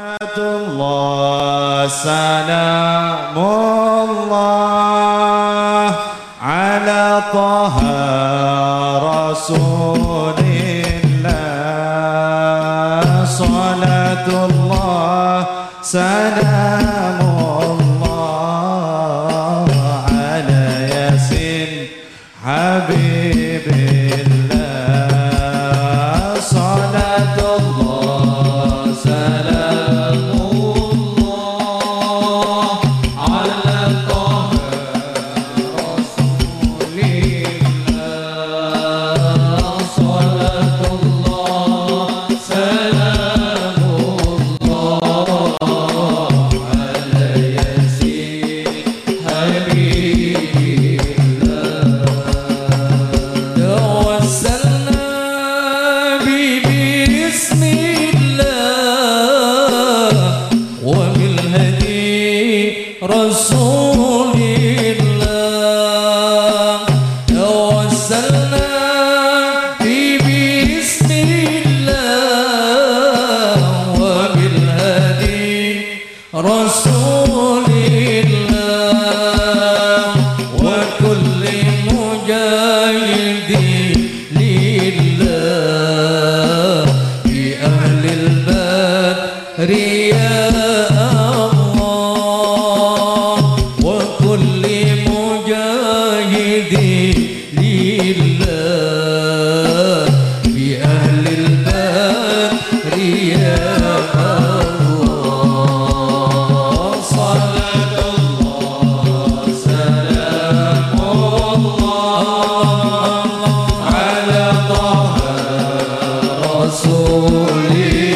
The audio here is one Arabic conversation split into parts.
رحمة الله سلام الله على طه رياء الله وكل مجاهد لله بأهل الباب رياء الله. صلاة الله سلام الله على طه رسوله.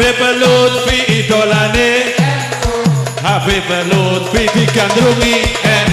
Habib Lutfi idolane. Habib Lutfi dikandrungi en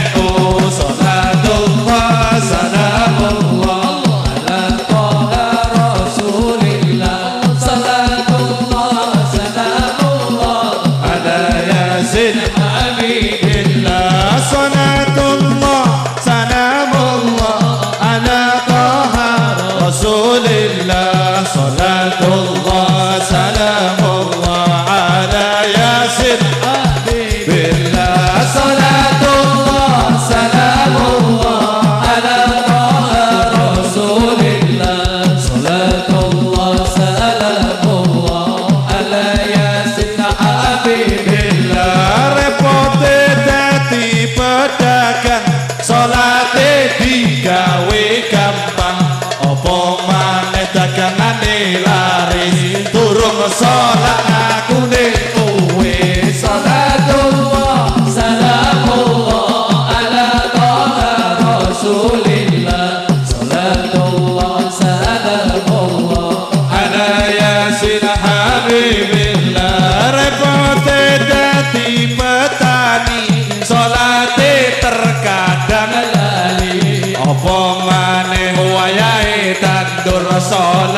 sala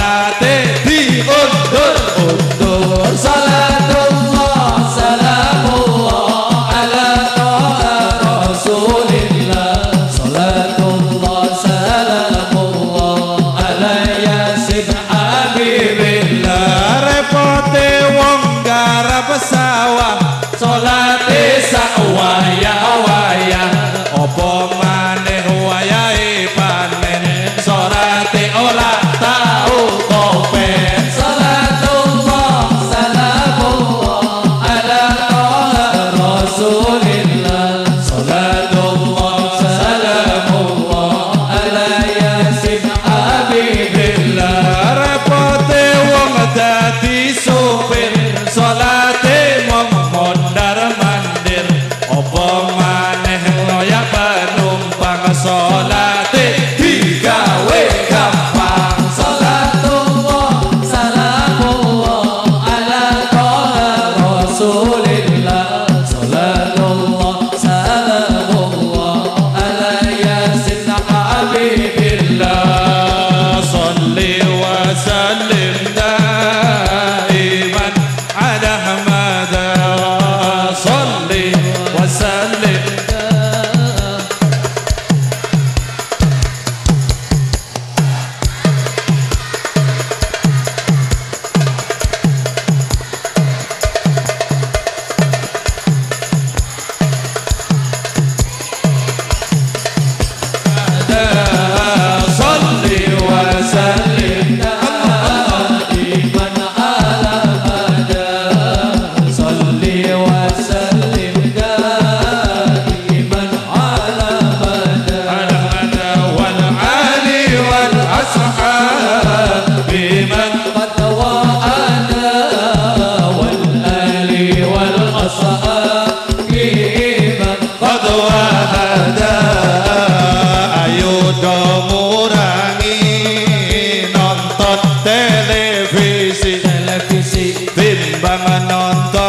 Nanda.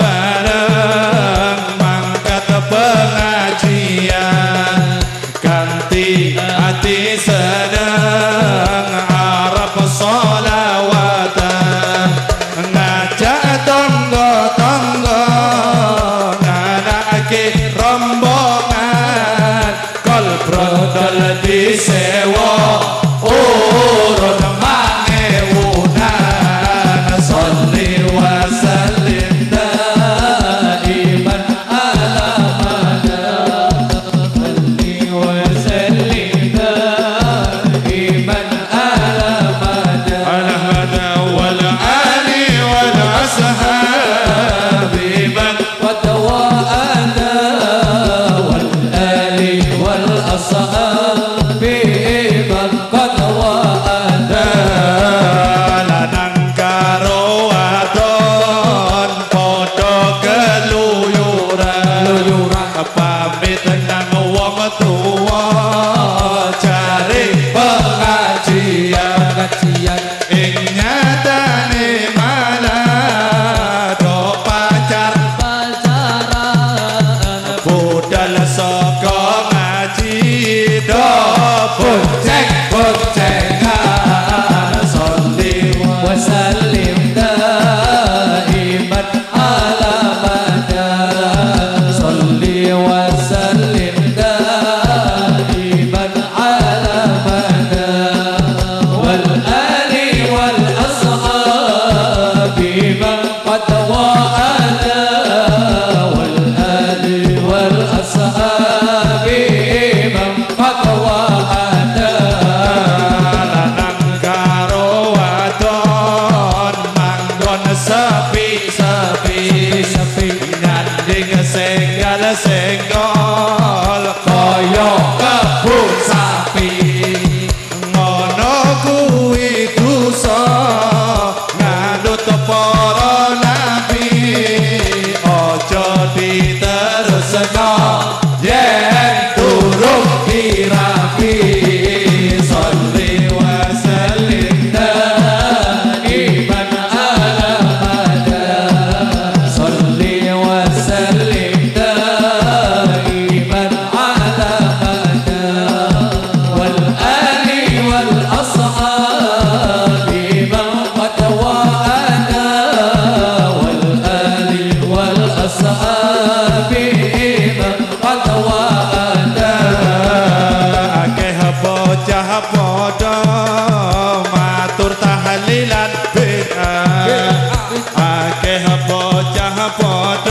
fight. sepi sepi sepi minat dengan segala senggol tahlilan bid'ah akeh bocah padha